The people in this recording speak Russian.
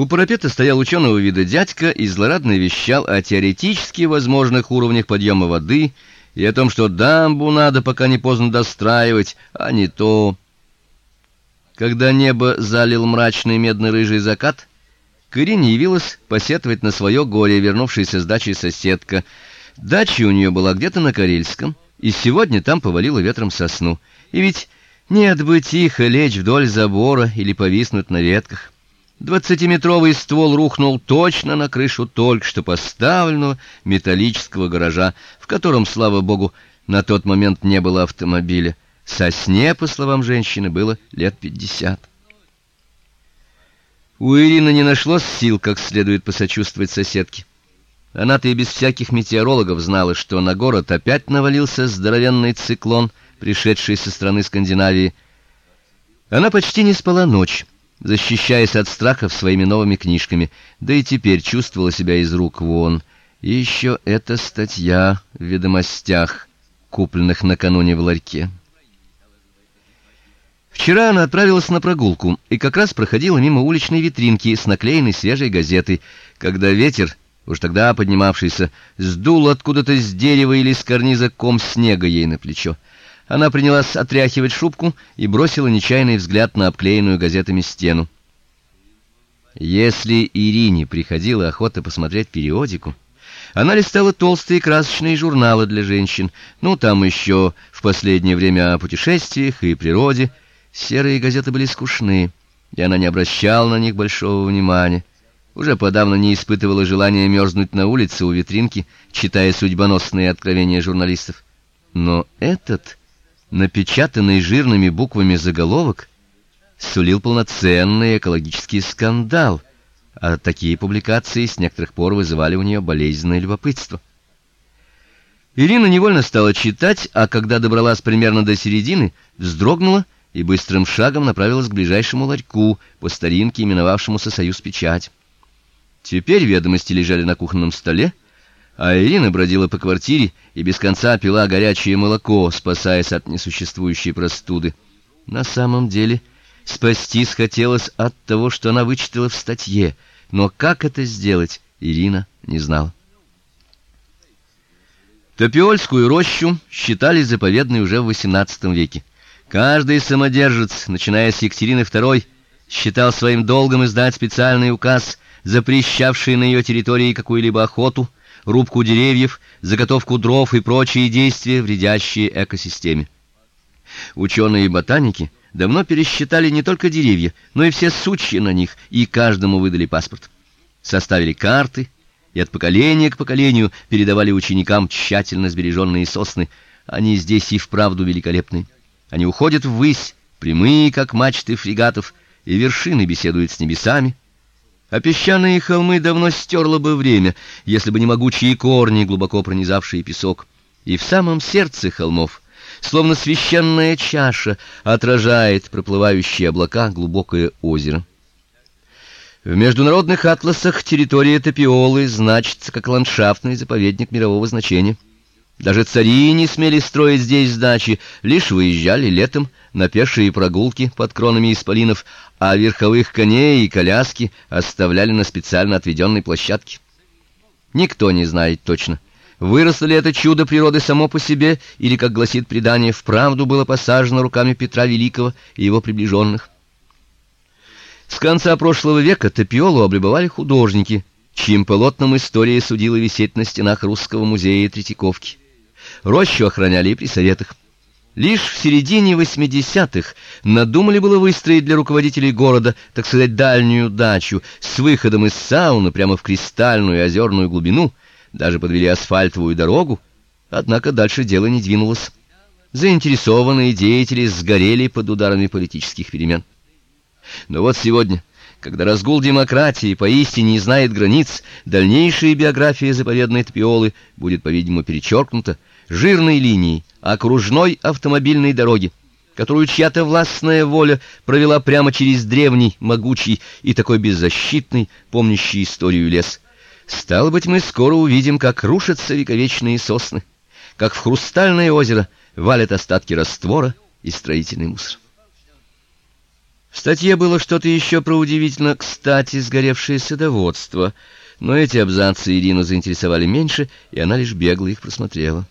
У парапета стоял ученого вида дядька и злорадно вещал о теоретически возможных уровнях подъема воды и о том, что дамбу надо пока не поздно достраивать, а не то. Когда небо залил мрачный медно-рыжий закат, к Ирине явилась посетовать на свое горе вернувшаяся с дачи соседка. Дача у нее была где-то на Карельском, и сегодня там повалило ветром сосну. И ведь нет бы тихо лечь вдоль забора или повиснуть на ветках. Двадцатиметровый ствол рухнул точно на крышу только что поставленного металлического гаража, в котором, слава богу, на тот момент не было автомобиля. Сосне, по словам женщины, было лет пятьдесят. У Ирины не нашлось сил как следует посочувствовать соседке. Она-то и без всяких метеорологов знала, что на город опять навалился здоровенный циклон, пришедший со стороны Скандинавии. Она почти не спала ночь защищаясь от страхов своими новыми книжками, да и теперь чувствовала себя из рук вон. И еще эта статья в ведомостях, купленных накануне в ларьке. Вчера она отправилась на прогулку и как раз проходила мимо уличной витринки с наклеенной свежей газетой, когда ветер, уж тогда поднимавшийся, сдул откуда-то с дерева или с карниза ком снега ей на плечо. Она принялась отряхивать шубку и бросила нечаянный взгляд на обклеенную газетами стену. Если Ирине приходила охота посмотреть периодику, она листала толстые красочные журналы для женщин. Ну, там еще в последнее время о путешествиях и природе. Серые газеты были скучны, и она не обращала на них большого внимания. Уже подавно не испытывала желания мерзнуть на улице у витринки, читая судьбоносные откровения журналистов. Но этот напечатанный жирными буквами заголовок сулил полноценный экологический скандал, а такие публикации с некоторых пор вызывали у нее болезненное любопытство. Ирина невольно стала читать, а когда добралась примерно до середины, вздрогнула и быстрым шагом направилась к ближайшему ларьку, по старинке именовавшемуся Союз печать. Теперь ведомости лежали на кухонном столе, а Ирина бродила по квартире и без конца пила горячее молоко, спасаясь от несуществующей простуды. На самом деле, спастись хотелось от того, что она вычитала в статье, но как это сделать, Ирина не знала. Топиольскую рощу считали заповедной уже в XVIII веке. Каждый самодержец, начиная с Екатерины II, считал своим долгом издать специальный указ, запрещавший на ее территории какую-либо охоту, рубку деревьев, заготовку дров и прочие действия, вредящие экосистеме. Ученые и ботаники давно пересчитали не только деревья, но и все сучья на них, и каждому выдали паспорт. Составили карты и от поколения к поколению передавали ученикам тщательно сбереженные сосны. Они здесь и вправду великолепны. Они уходят ввысь, прямые, как мачты фрегатов, и вершины беседуют с небесами, а песчаные холмы давно стерло бы время, если бы не могучие корни, глубоко пронизавшие песок. И в самом сердце холмов, словно священная чаша, отражает проплывающие облака глубокое озеро. В международных атласах территория Топиолы значится как ландшафтный заповедник мирового значения. Даже цари не смели строить здесь дачи, лишь выезжали летом на пешие прогулки под кронами исполинов, а верховых коней и коляски оставляли на специально отведенной площадке. Никто не знает точно, выросло ли это чудо природы само по себе или, как гласит предание, вправду было посажено руками Петра Великого и его приближенных. С конца прошлого века Топиолу облюбовали художники, чьим полотнам история судила висеть на стенах Русского музея Третьяковки. Рощу охраняли и при советах. Лишь в середине 80-х надумали было выстроить для руководителей города, так сказать, дальнюю дачу с выходом из сауны прямо в кристальную озерную глубину, даже подвели асфальтовую дорогу, однако дальше дело не двинулось. Заинтересованные деятели сгорели под ударами политических перемен. Но вот сегодня, когда разгул демократии поистине не знает границ, дальнейшая биография заповедной Топиолы будет, по-видимому, перечеркнута, жирной линией окружной автомобильной дороги, которую чья-то властная воля провела прямо через древний, могучий и такой беззащитный, помнящий историю лес. Стало быть, мы скоро увидим, как рушатся вековечные сосны, как в хрустальное озеро валят остатки раствора и строительный мусор. В статье было что-то еще про удивительно кстати сгоревшее садоводство, но эти абзацы Ирину заинтересовали меньше, и она лишь бегло их просмотрела.